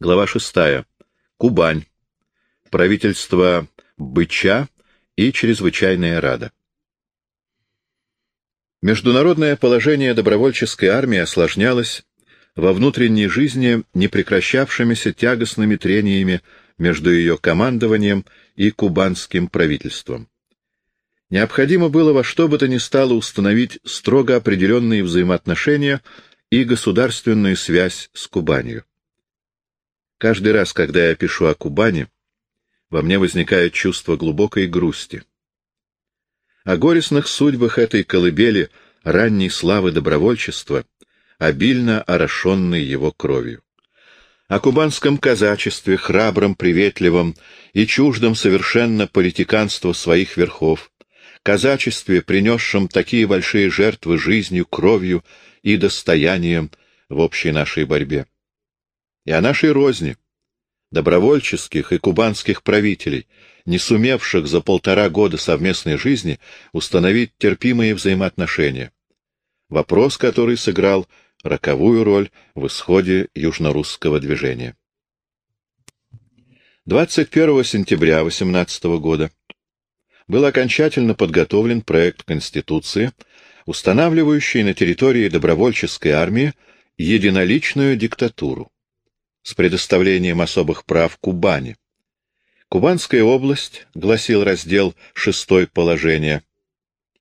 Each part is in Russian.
Глава 6. Кубань. Правительство Быча и Чрезвычайная Рада. Международное положение добровольческой армии осложнялось во внутренней жизни непрекращавшимися тягостными трениями между ее командованием и кубанским правительством. Необходимо было во что бы то ни стало установить строго определенные взаимоотношения и государственную связь с Кубанью. Каждый раз, когда я пишу о Кубани, во мне возникает чувство глубокой грусти. О горестных судьбах этой колыбели ранней славы добровольчества, обильно орошенной его кровью. О кубанском казачестве, храбром, приветливом и чуждом совершенно политиканству своих верхов, казачестве, принесшем такие большие жертвы жизнью, кровью и достоянием в общей нашей борьбе. И о нашей розни, добровольческих и кубанских правителей, не сумевших за полтора года совместной жизни установить терпимые взаимоотношения. Вопрос, который сыграл роковую роль в исходе южнорусского движения. 21 сентября 18 года был окончательно подготовлен проект Конституции, устанавливающий на территории добровольческой армии единоличную диктатуру с предоставлением особых прав Кубани. Кубанская область, гласил раздел шестой положения,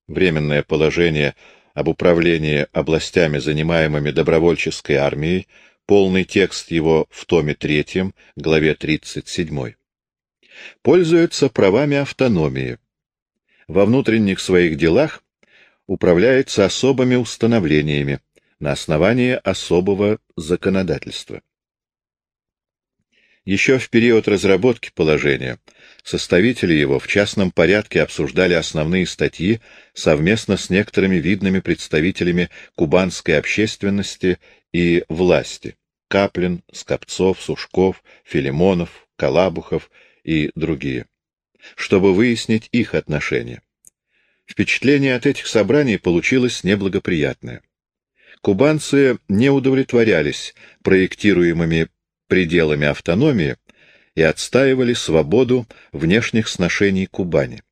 временное положение об управлении областями, занимаемыми добровольческой армией, полный текст его в томе третьем, главе 37. Пользуется правами автономии. Во внутренних своих делах управляется особыми установлениями на основании особого законодательства. Еще в период разработки положения составители его в частном порядке обсуждали основные статьи совместно с некоторыми видными представителями кубанской общественности и власти — Каплин, Скопцов, Сушков, Филимонов, Калабухов и другие, чтобы выяснить их отношения. Впечатление от этих собраний получилось неблагоприятное. Кубанцы не удовлетворялись проектируемыми пределами автономии и отстаивали свободу внешних сношений Кубани.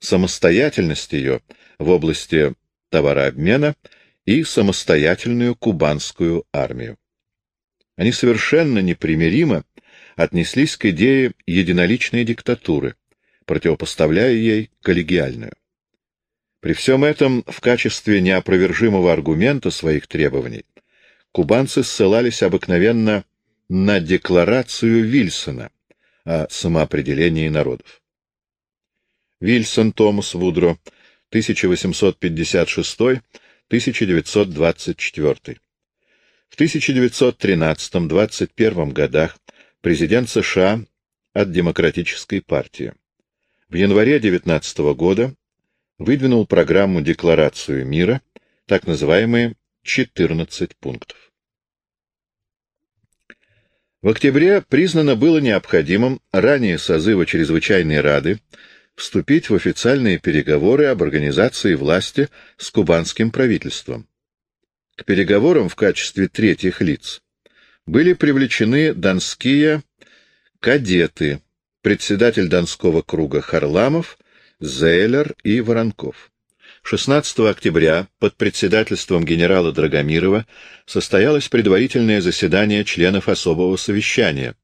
Самостоятельность ее в области товарообмена и самостоятельную кубанскую армию. Они совершенно непримиримо отнеслись к идее единоличной диктатуры, противопоставляя ей коллегиальную. При всем этом в качестве неопровержимого аргумента своих требований кубанцы ссылались обыкновенно на декларацию Вильсона о самоопределении народов. Вильсон Томас Вудро, 1856-1924. В 1913-21 годах президент США от Демократической партии. В январе 19 года выдвинул программу Декларацию мира, так называемые 14 пунктов. В октябре признано было необходимым ранее созыва Чрезвычайной Рады вступить в официальные переговоры об организации власти с кубанским правительством. К переговорам в качестве третьих лиц были привлечены донские кадеты, председатель Донского круга Харламов, Зейлер и Воронков. 16 октября под председательством генерала Драгомирова состоялось предварительное заседание членов особого совещания.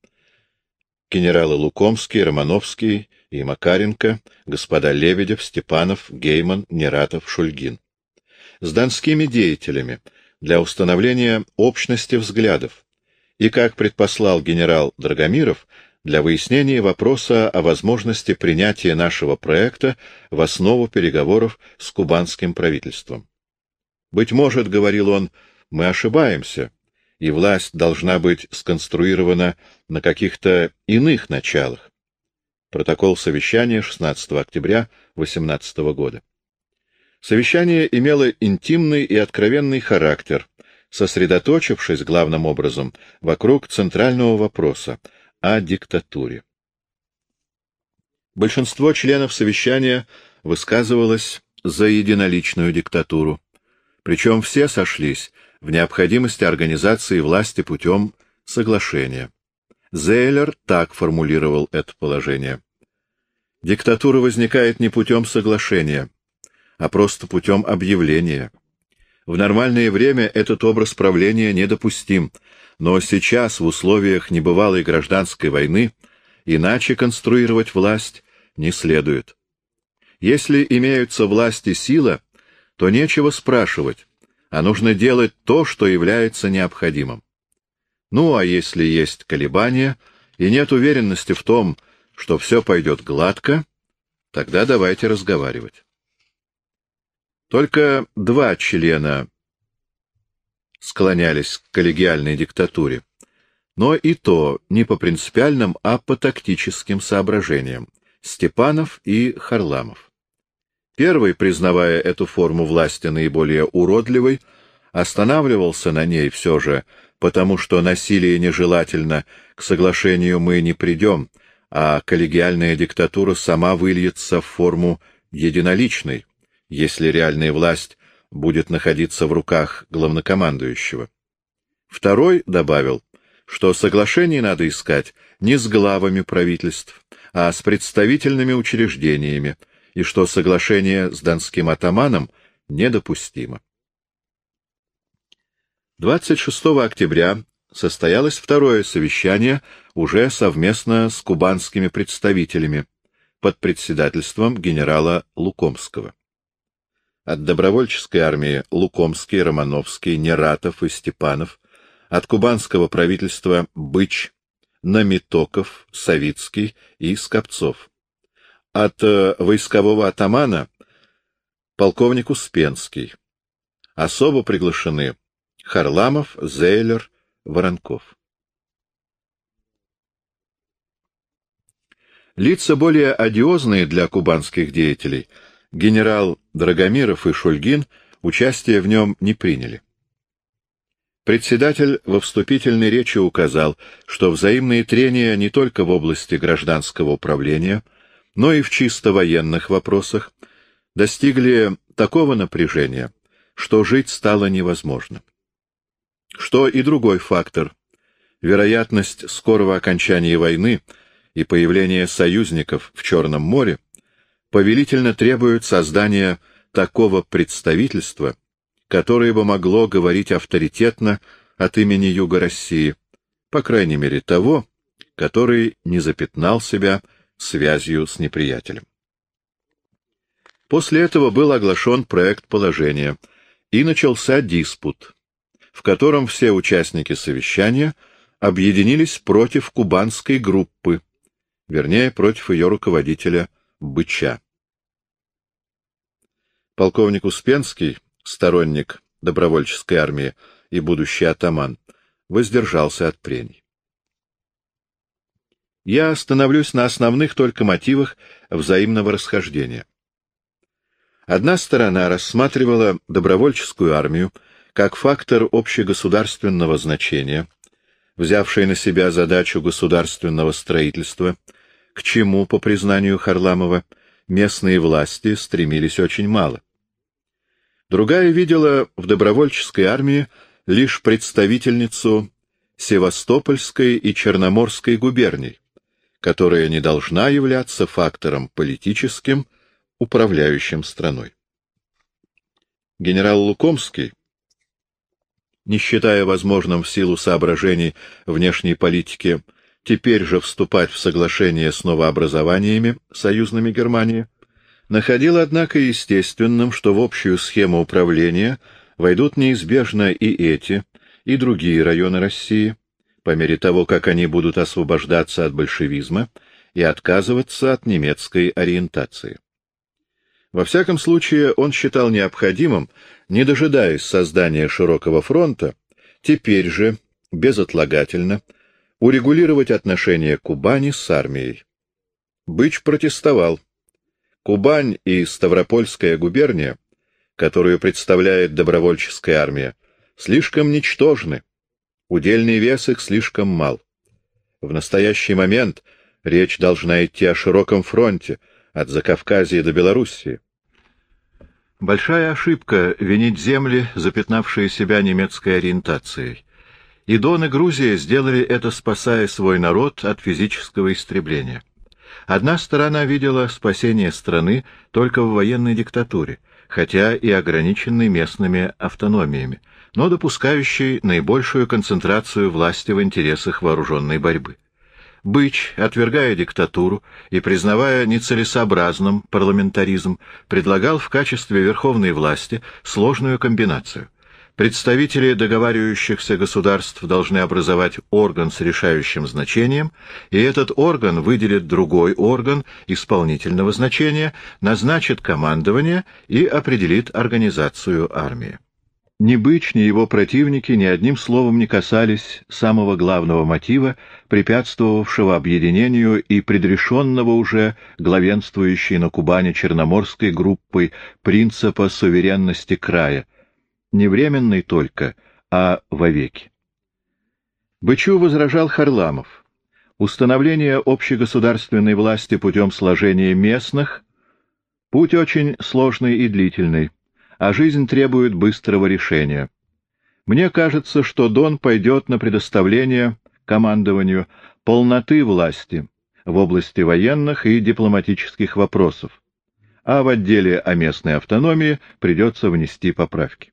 Генералы Лукомский, Романовский и Макаренко, господа Лебедев, Степанов, Гейман, Нератов, Шульгин. С донскими деятелями для установления общности взглядов и, как предпослал генерал Драгомиров, для выяснения вопроса о возможности принятия нашего проекта в основу переговоров с кубанским правительством. «Быть может, — говорил он, — мы ошибаемся, и власть должна быть сконструирована на каких-то иных началах». Протокол совещания 16 октября 18 года. Совещание имело интимный и откровенный характер, сосредоточившись главным образом вокруг центрального вопроса — о диктатуре. Большинство членов совещания высказывалось за единоличную диктатуру, причем все сошлись в необходимости организации власти путем соглашения. Зейлер так формулировал это положение. Диктатура возникает не путем соглашения, а просто путем объявления. В нормальное время этот образ правления недопустим, но сейчас, в условиях небывалой гражданской войны, иначе конструировать власть не следует. Если имеются власть и сила, то нечего спрашивать, а нужно делать то, что является необходимым. Ну, а если есть колебания и нет уверенности в том, что все пойдет гладко, тогда давайте разговаривать. Только два члена склонялись к коллегиальной диктатуре, но и то не по принципиальным, а по тактическим соображениям — Степанов и Харламов. Первый, признавая эту форму власти наиболее уродливой, останавливался на ней все же, потому что насилие нежелательно, к соглашению мы не придем, а коллегиальная диктатура сама выльется в форму единоличной, если реальная власть будет находиться в руках главнокомандующего. Второй добавил, что соглашение надо искать не с главами правительств, а с представительными учреждениями, и что соглашение с донским атаманом недопустимо. 26 октября состоялось второе совещание уже совместно с кубанскими представителями под председательством генерала Лукомского. От добровольческой армии Лукомский, Романовский, Нератов и Степанов, от кубанского правительства Быч, Намитоков, Савицкий и Скопцов. От э, войскового атамана полковник Успенский. Особо приглашены Харламов, Зейлер, Воронков. Лица более одиозные для кубанских деятелей, генерал Драгомиров и Шульгин, участие в нем не приняли. Председатель во вступительной речи указал, что взаимные трения не только в области гражданского управления, но и в чисто военных вопросах достигли такого напряжения, что жить стало невозможно. Что и другой фактор — вероятность скорого окончания войны и появления союзников в Черном море повелительно требуют создания такого представительства, которое бы могло говорить авторитетно от имени Юга России, по крайней мере того, который не запятнал себя связью с неприятелем. После этого был оглашен проект положения, и начался диспут, в котором все участники совещания объединились против кубанской группы, вернее, против ее руководителя Быча. Полковник Успенский, сторонник добровольческой армии и будущий атаман, воздержался от прений. Я остановлюсь на основных только мотивах взаимного расхождения. Одна сторона рассматривала добровольческую армию как фактор общегосударственного значения, взявший на себя задачу государственного строительства, к чему, по признанию Харламова, местные власти стремились очень мало. Другая видела в добровольческой армии лишь представительницу Севастопольской и Черноморской губерний, которая не должна являться фактором политическим, управляющим страной. Генерал Лукомский, не считая возможным в силу соображений внешней политики теперь же вступать в соглашение с новообразованиями, союзными Германии, находил, однако, естественным, что в общую схему управления войдут неизбежно и эти, и другие районы России, по мере того, как они будут освобождаться от большевизма и отказываться от немецкой ориентации. Во всяком случае, он считал необходимым, не дожидаясь создания широкого фронта, теперь же, безотлагательно, урегулировать отношения Кубани с армией. Быч протестовал. Кубань и Ставропольская губерния, которую представляет добровольческая армия, слишком ничтожны, удельный вес их слишком мал. В настоящий момент речь должна идти о широком фронте, от Закавказья до Белоруссии. Большая ошибка — винить земли, запятнавшие себя немецкой ориентацией. И Дон и Грузия сделали это, спасая свой народ от физического истребления. Одна сторона видела спасение страны только в военной диктатуре, хотя и ограниченной местными автономиями, но допускающей наибольшую концентрацию власти в интересах вооруженной борьбы. Быч, отвергая диктатуру и признавая нецелесообразным парламентаризм, предлагал в качестве верховной власти сложную комбинацию. Представители договаривающихся государств должны образовать орган с решающим значением, и этот орган выделит другой орган исполнительного значения, назначит командование и определит организацию армии. Ни Быч, ни его противники ни одним словом не касались самого главного мотива, препятствовавшего объединению и предрешенного уже главенствующей на Кубани черноморской группой принципа суверенности края, не временной только, а вовеки. Бычу возражал Харламов. Установление общегосударственной власти путем сложения местных — путь очень сложный и длительный а жизнь требует быстрого решения. Мне кажется, что Дон пойдет на предоставление командованию полноты власти в области военных и дипломатических вопросов, а в отделе о местной автономии придется внести поправки.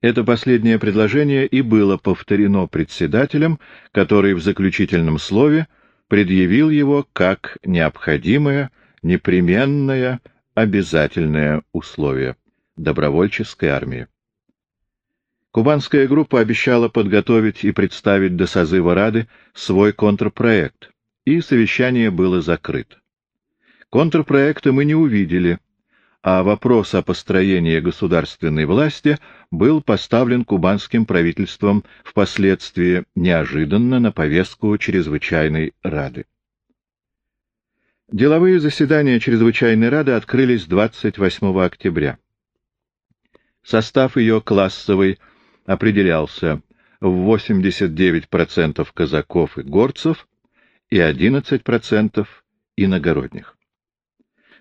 Это последнее предложение и было повторено председателем, который в заключительном слове предъявил его как необходимое, непременное обязательное условие добровольческой армии. Кубанская группа обещала подготовить и представить до созыва Рады свой контрпроект, и совещание было закрыто. Контрпроекта мы не увидели, а вопрос о построении государственной власти был поставлен кубанским правительством впоследствии неожиданно на повестку Чрезвычайной Рады. Деловые заседания Чрезвычайной Рады открылись 28 октября. Состав ее классовый определялся в 89% казаков и горцев и 11% иногородних.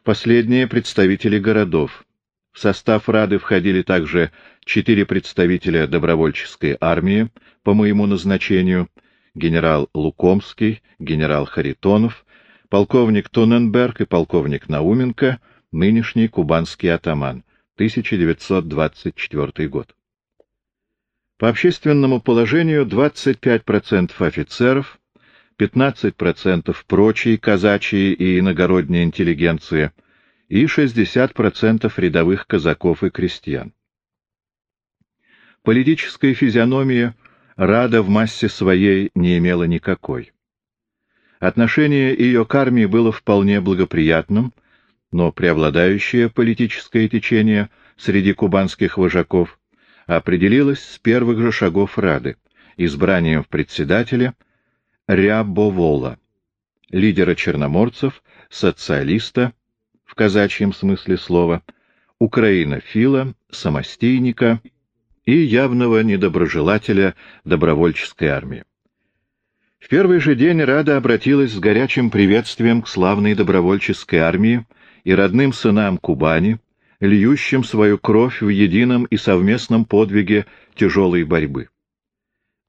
Последние — представители городов. В состав Рады входили также четыре представителя добровольческой армии по моему назначению, генерал Лукомский, генерал Харитонов, полковник Туненберг и полковник Науменко, нынешний кубанский атаман, 1924 год. По общественному положению 25% офицеров, 15% прочей казачьей и иногородней интеллигенции и 60% рядовых казаков и крестьян. Политической физиономии Рада в массе своей не имела никакой. Отношение ее к армии было вполне благоприятным, но преобладающее политическое течение среди кубанских вожаков определилось с первых же шагов Рады, избранием в председателя Рябовола, лидера черноморцев, социалиста, в казачьем смысле слова, украинофила, самостейника и явного недоброжелателя добровольческой армии. В первый же день Рада обратилась с горячим приветствием к славной добровольческой армии и родным сынам Кубани, льющим свою кровь в едином и совместном подвиге тяжелой борьбы.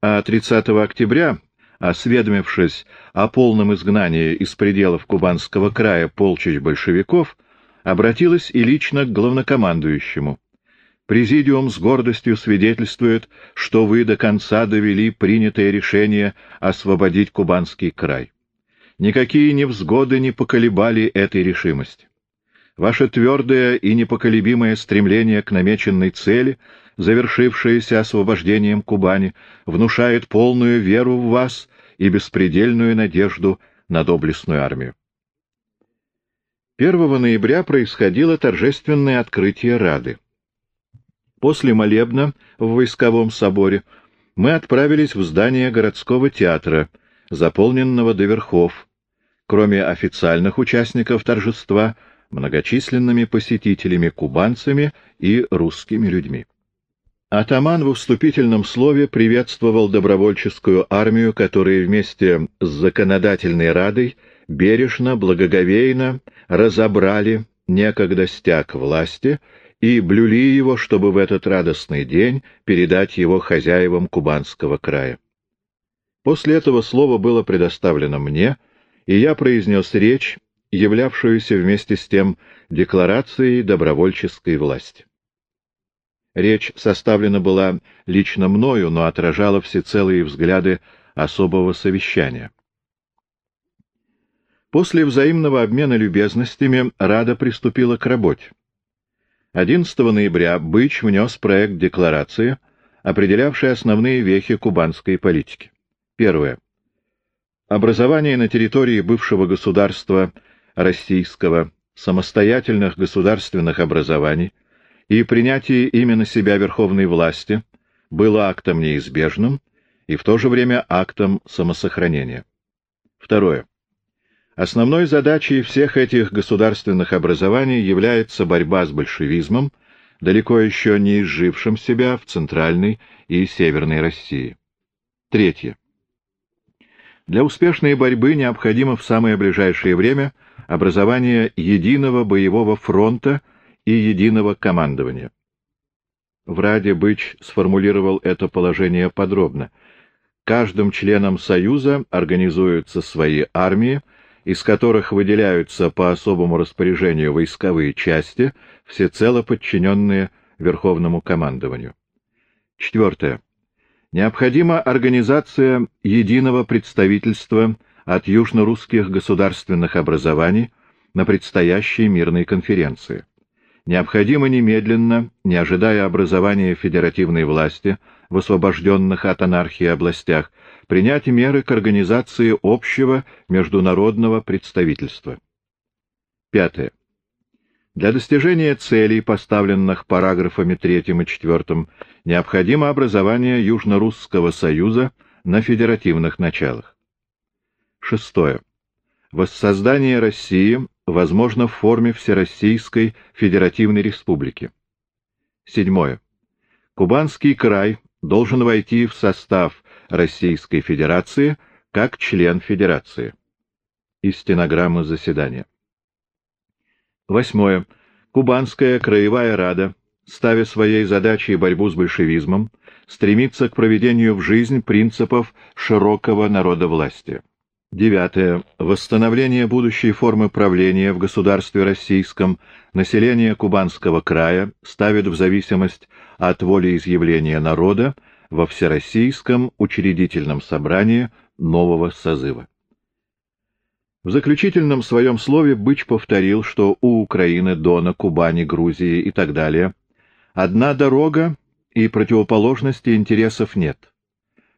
А 30 октября, осведомившись о полном изгнании из пределов Кубанского края полчищ большевиков, обратилась и лично к главнокомандующему — Президиум с гордостью свидетельствует, что вы до конца довели принятое решение освободить Кубанский край. Никакие невзгоды не поколебали этой решимости. Ваше твердое и непоколебимое стремление к намеченной цели, завершившееся освобождением Кубани, внушает полную веру в вас и беспредельную надежду на доблестную армию. 1 ноября происходило торжественное открытие Рады. После молебна в войсковом соборе мы отправились в здание городского театра, заполненного до верхов, кроме официальных участников торжества, многочисленными посетителями-кубанцами и русскими людьми. Атаман в вступительном слове приветствовал добровольческую армию, которая вместе с законодательной радой бережно, благоговейно разобрали некогда стяг власти и блюли его, чтобы в этот радостный день передать его хозяевам Кубанского края. После этого слово было предоставлено мне, и я произнес речь, являвшуюся вместе с тем декларацией добровольческой власти. Речь составлена была лично мною, но отражала всецелые взгляды особого совещания. После взаимного обмена любезностями Рада приступила к работе. 11 ноября Быч внес проект декларации, определявший основные вехи кубанской политики. Первое. Образование на территории бывшего государства российского самостоятельных государственных образований и принятие ими на себя верховной власти было актом неизбежным и в то же время актом самосохранения. Второе. Основной задачей всех этих государственных образований является борьба с большевизмом, далеко еще не изжившим себя в Центральной и Северной России. Третье. Для успешной борьбы необходимо в самое ближайшее время образование единого боевого фронта и единого командования. В Раде Быч сформулировал это положение подробно. Каждым членом Союза организуются свои армии, из которых выделяются по особому распоряжению войсковые части, всецело подчиненные Верховному командованию. Четвертое. Необходима организация единого представительства от южно-русских государственных образований на предстоящей мирной конференции. Необходимо немедленно, не ожидая образования федеративной власти в освобожденных от анархии областях, принять меры к организации общего международного представительства. Пятое. Для достижения целей, поставленных параграфами 3 и 4, необходимо образование Южно-Русского союза на федеративных началах. Шестое. Воссоздание России возможно в форме Всероссийской Федеративной Республики. Седьмое. Кубанский край должен войти в состав Российской Федерации как член Федерации. Из стенограммы заседания. Восьмое. Кубанская краевая рада, ставя своей задачей борьбу с большевизмом, стремится к проведению в жизнь принципов широкого народовластия. Девятое. Восстановление будущей формы правления в государстве российском население Кубанского края ставит в зависимость от волеизъявления народа во Всероссийском учредительном собрании нового созыва. В заключительном своем слове Быч повторил, что у Украины, Дона, Кубани, Грузии и так далее одна дорога и противоположности интересов нет,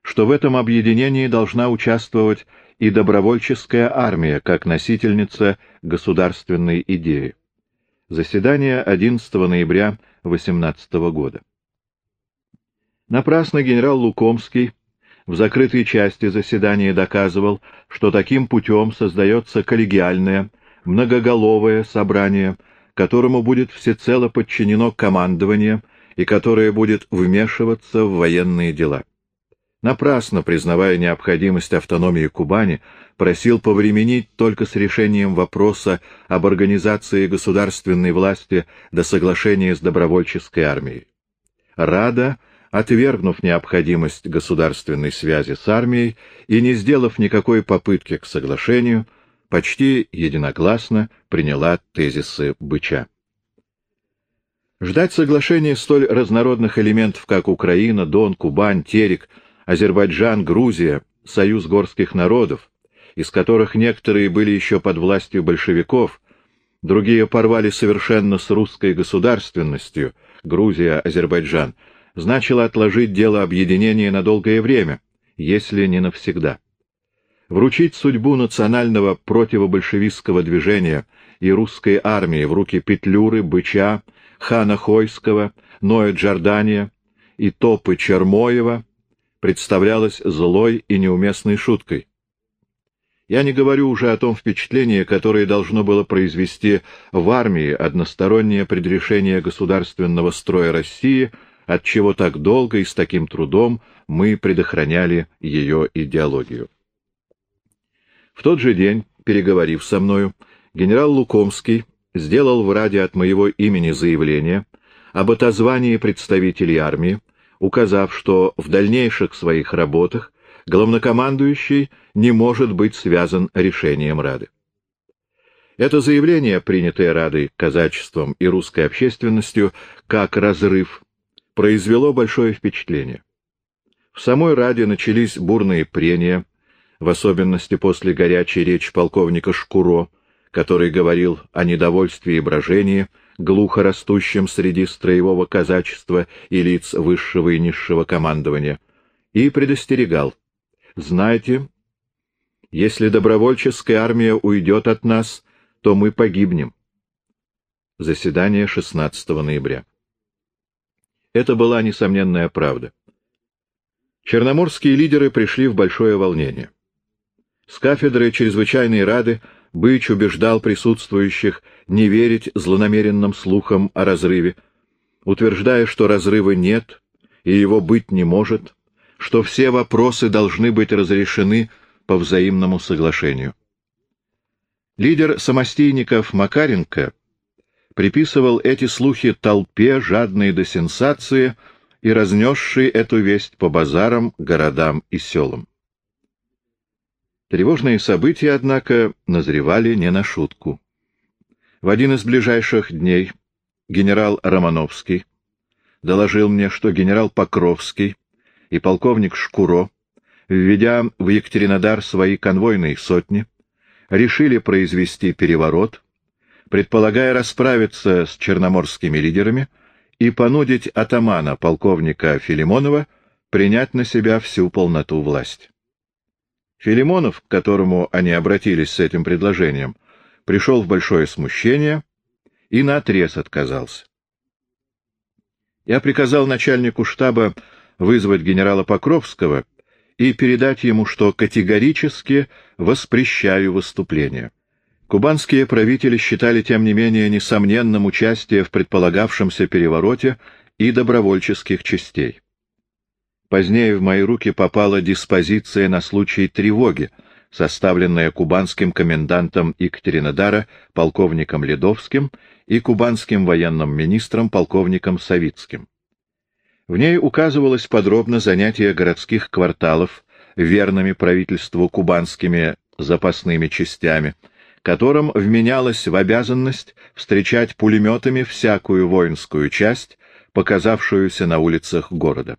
что в этом объединении должна участвовать и добровольческая армия как носительница государственной идеи. Заседание 11 ноября 18 года. Напрасно генерал Лукомский в закрытой части заседания доказывал, что таким путем создается коллегиальное, многоголовое собрание, которому будет всецело подчинено командование и которое будет вмешиваться в военные дела. Напрасно, признавая необходимость автономии Кубани, просил повременить только с решением вопроса об организации государственной власти до соглашения с добровольческой армией. Рада отвергнув необходимость государственной связи с армией и не сделав никакой попытки к соглашению, почти единогласно приняла тезисы Быча. Ждать соглашения столь разнородных элементов, как Украина, Дон, Кубань, Терек, Азербайджан, Грузия, Союз горских народов, из которых некоторые были еще под властью большевиков, другие порвали совершенно с русской государственностью, Грузия, Азербайджан — значило отложить дело объединения на долгое время, если не навсегда. Вручить судьбу национального противобольшевистского движения и русской армии в руки Петлюры, Быча, Хана Хойского, Ноя Джордания и Топы Чермоева представлялось злой и неуместной шуткой. Я не говорю уже о том впечатлении, которое должно было произвести в армии одностороннее предрешение государственного строя России — отчего так долго и с таким трудом мы предохраняли ее идеологию. В тот же день, переговорив со мною, генерал Лукомский сделал в Раде от моего имени заявление, об отозвании представителей армии, указав, что в дальнейших своих работах главнокомандующий не может быть связан решением Рады. Это заявление, принятое Радой, казачеством и русской общественностью, как разрыв, произвело большое впечатление. В самой Раде начались бурные прения, в особенности после горячей речи полковника Шкуро, который говорил о недовольстве и брожении, глухо растущем среди строевого казачества и лиц высшего и низшего командования, и предостерегал. «Знайте, если добровольческая армия уйдет от нас, то мы погибнем». Заседание 16 ноября. Это была несомненная правда. Черноморские лидеры пришли в большое волнение. С кафедры Чрезвычайной Рады Быч убеждал присутствующих не верить злонамеренным слухам о разрыве, утверждая, что разрыва нет и его быть не может, что все вопросы должны быть разрешены по взаимному соглашению. Лидер самостийников Макаренко приписывал эти слухи толпе, жадной до сенсации и разнесшей эту весть по базарам, городам и селам. Тревожные события, однако, назревали не на шутку. В один из ближайших дней генерал Романовский доложил мне, что генерал Покровский и полковник Шкуро, введя в Екатеринодар свои конвойные сотни, решили произвести переворот, предполагая расправиться с черноморскими лидерами и понудить атамана полковника Филимонова принять на себя всю полноту власти. Филимонов, к которому они обратились с этим предложением, пришел в большое смущение и наотрез отказался. Я приказал начальнику штаба вызвать генерала Покровского и передать ему, что категорически воспрещаю выступление. Кубанские правители считали, тем не менее, несомненным участие в предполагавшемся перевороте и добровольческих частей. Позднее в мои руки попала диспозиция на случай тревоги, составленная кубанским комендантом Екатеринодара полковником Ледовским и кубанским военным министром полковником Савицким. В ней указывалось подробно занятие городских кварталов верными правительству кубанскими запасными частями — которым вменялось в обязанность встречать пулеметами всякую воинскую часть, показавшуюся на улицах города.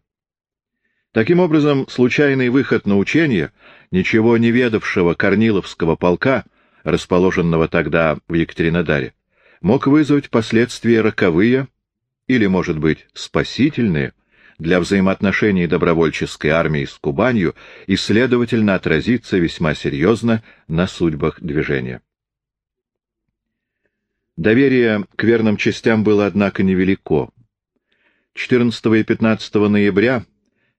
Таким образом, случайный выход на учение ничего не ведавшего Корниловского полка, расположенного тогда в Екатеринодаре, мог вызвать последствия роковые или, может быть, спасительные для взаимоотношений добровольческой армии с Кубанью и, следовательно, отразиться весьма серьезно на судьбах движения. Доверие к верным частям было, однако, невелико. 14 и 15 ноября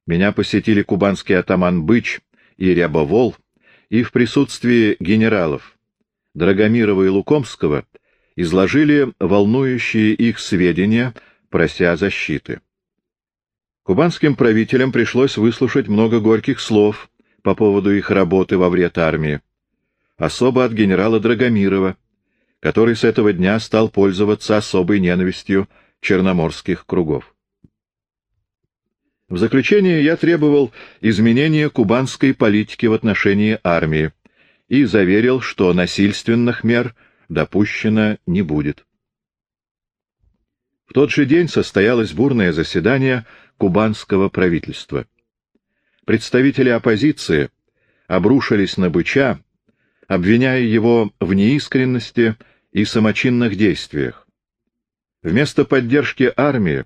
меня посетили кубанский атаман Быч и Рябовол, и в присутствии генералов Драгомирова и Лукомского изложили волнующие их сведения, прося защиты. Кубанским правителям пришлось выслушать много горьких слов по поводу их работы во вред армии. Особо от генерала Драгомирова, который с этого дня стал пользоваться особой ненавистью черноморских кругов. В заключение я требовал изменения кубанской политики в отношении армии и заверил, что насильственных мер допущено не будет. В тот же день состоялось бурное заседание кубанского правительства. Представители оппозиции обрушились на Быча, обвиняя его в неискренности и самочинных действиях. Вместо поддержки армии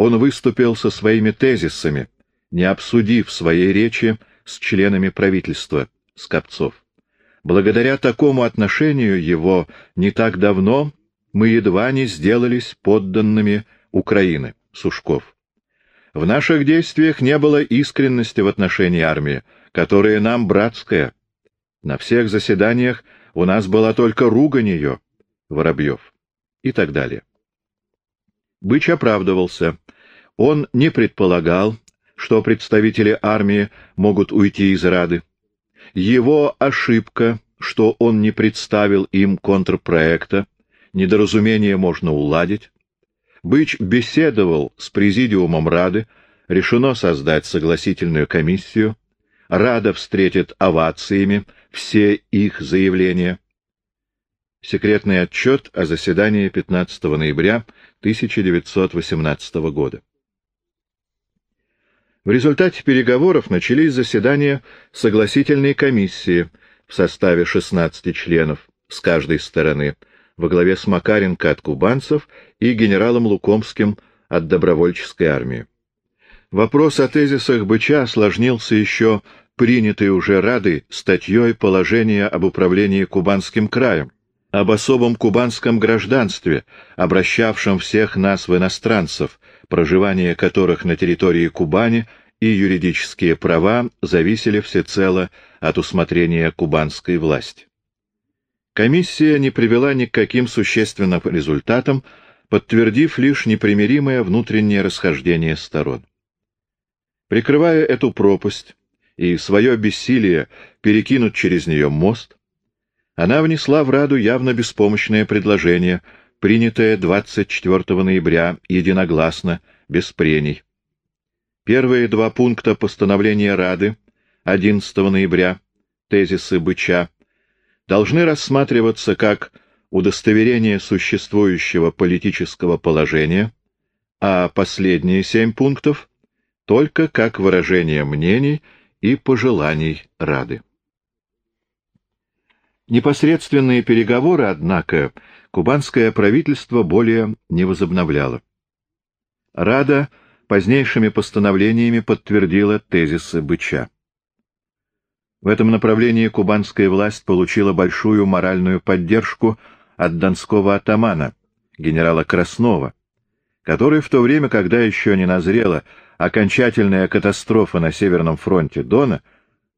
он выступил со своими тезисами, не обсудив своей речи с членами правительства, Скопцов. Благодаря такому отношению его не так давно мы едва не сделались подданными Украины, Сушков. В наших действиях не было искренности в отношении армии, которая нам братская. На всех заседаниях у нас была только ругань ее, Воробьев и так далее. Быч оправдывался. Он не предполагал, что представители армии могут уйти из Рады. Его ошибка, что он не представил им контрпроекта, недоразумение можно уладить. Быч беседовал с президиумом Рады, решено создать согласительную комиссию, Рада встретит овациями все их заявления. Секретный отчет о заседании 15 ноября 1918 года. В результате переговоров начались заседания согласительной комиссии в составе 16 членов с каждой стороны, во главе с Макаренко от кубанцев и генералом Лукомским от добровольческой армии. Вопрос о тезисах Быча осложнился еще принятой уже Радой статьей «Положение об управлении Кубанским краем», об особом кубанском гражданстве, обращавшем всех нас в иностранцев, проживание которых на территории Кубани и юридические права зависели всецело от усмотрения кубанской власти. Комиссия не привела ни к каким существенным результатам, подтвердив лишь непримиримое внутреннее расхождение сторон. Прикрывая эту пропасть и свое бессилие перекинуть через нее мост, она внесла в Раду явно беспомощное предложение, принятое 24 ноября единогласно, без прений. Первые два пункта постановления Рады 11 ноября, тезисы Быча, должны рассматриваться как удостоверение существующего политического положения, а последние семь пунктов — только как выражение мнений и пожеланий Рады. Непосредственные переговоры, однако, кубанское правительство более не возобновляло. Рада позднейшими постановлениями подтвердила тезисы Быча. В этом направлении кубанская власть получила большую моральную поддержку от донского атамана, генерала Краснова, который в то время, когда еще не назрела окончательная катастрофа на Северном фронте Дона,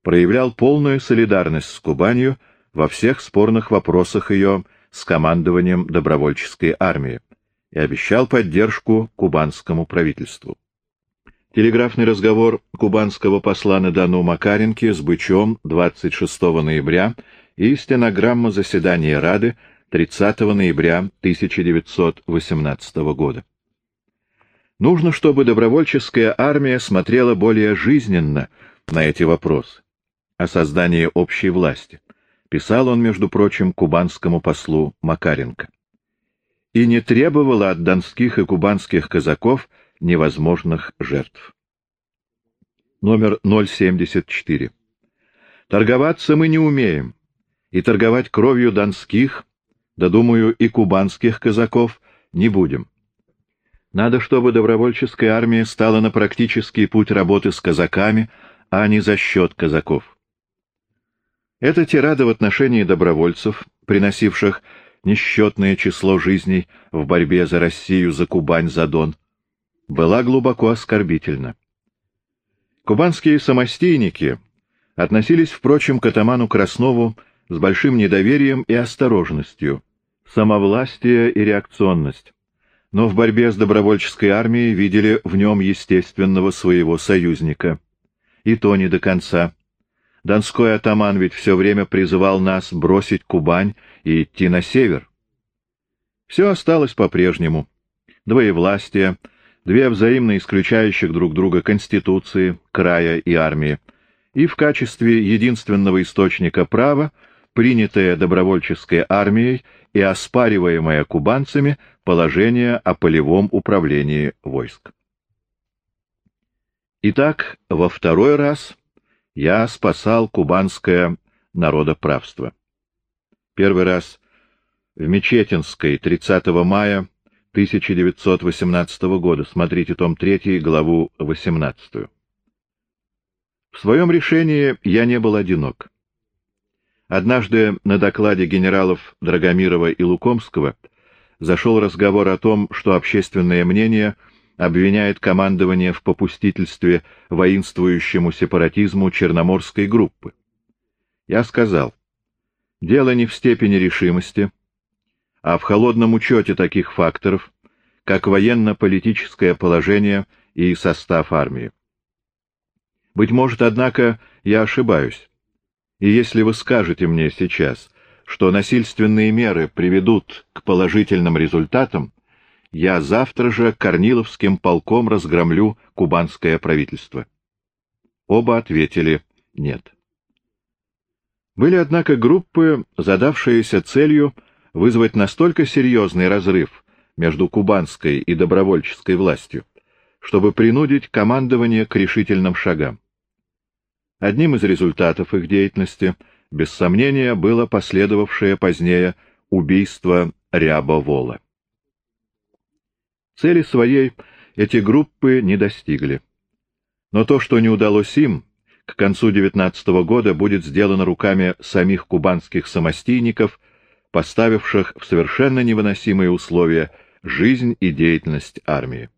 проявлял полную солидарность с Кубанью во всех спорных вопросах ее с командованием добровольческой армии и обещал поддержку кубанскому правительству. Телеграфный разговор кубанского посла на Дону Макаренки с Бычом 26 ноября и стенограмма заседания Рады 30 ноября 1918 года. Нужно, чтобы добровольческая армия смотрела более жизненно на эти вопросы о создании общей власти, писал он, между прочим, кубанскому послу Макаренко. И не требовало от донских и кубанских казаков невозможных жертв. Номер 074. Торговаться мы не умеем, и торговать кровью донских, да, думаю, и кубанских казаков не будем. Надо, чтобы добровольческая армия стала на практический путь работы с казаками, а не за счет казаков. Эта тирада в отношении добровольцев, приносивших несчетное число жизней в борьбе за Россию, за Кубань, за Дон, была глубоко оскорбительна. Кубанские самостейники относились, впрочем, к атаману Краснову с большим недоверием и осторожностью, самовластие и реакционность, но в борьбе с добровольческой армией видели в нем естественного своего союзника. И то не до конца. Донской атаман ведь все время призывал нас бросить Кубань и идти на север. Все осталось по-прежнему. Двоевластие, две взаимно исключающих друг друга конституции, края и армии, и в качестве единственного источника права принятое добровольческой армией и оспариваемое кубанцами положение о полевом управлении войск. Итак, во второй раз я спасал кубанское народоправство. Первый раз в Мечетинской 30 мая 1918 года. Смотрите том 3, главу 18. В своем решении я не был одинок. Однажды на докладе генералов Драгомирова и Лукомского зашел разговор о том, что общественное мнение — обвиняет командование в попустительстве воинствующему сепаратизму Черноморской группы. Я сказал, дело не в степени решимости, а в холодном учете таких факторов, как военно-политическое положение и состав армии. Быть может, однако, я ошибаюсь. И если вы скажете мне сейчас, что насильственные меры приведут к положительным результатам, я завтра же Корниловским полком разгромлю кубанское правительство. Оба ответили «нет». Были, однако, группы, задавшиеся целью вызвать настолько серьезный разрыв между кубанской и добровольческой властью, чтобы принудить командование к решительным шагам. Одним из результатов их деятельности, без сомнения, было последовавшее позднее убийство Ряба-Вола. Цели своей эти группы не достигли. Но то, что не удалось им, к концу XIX года будет сделано руками самих кубанских самостийников, поставивших в совершенно невыносимые условия жизнь и деятельность армии.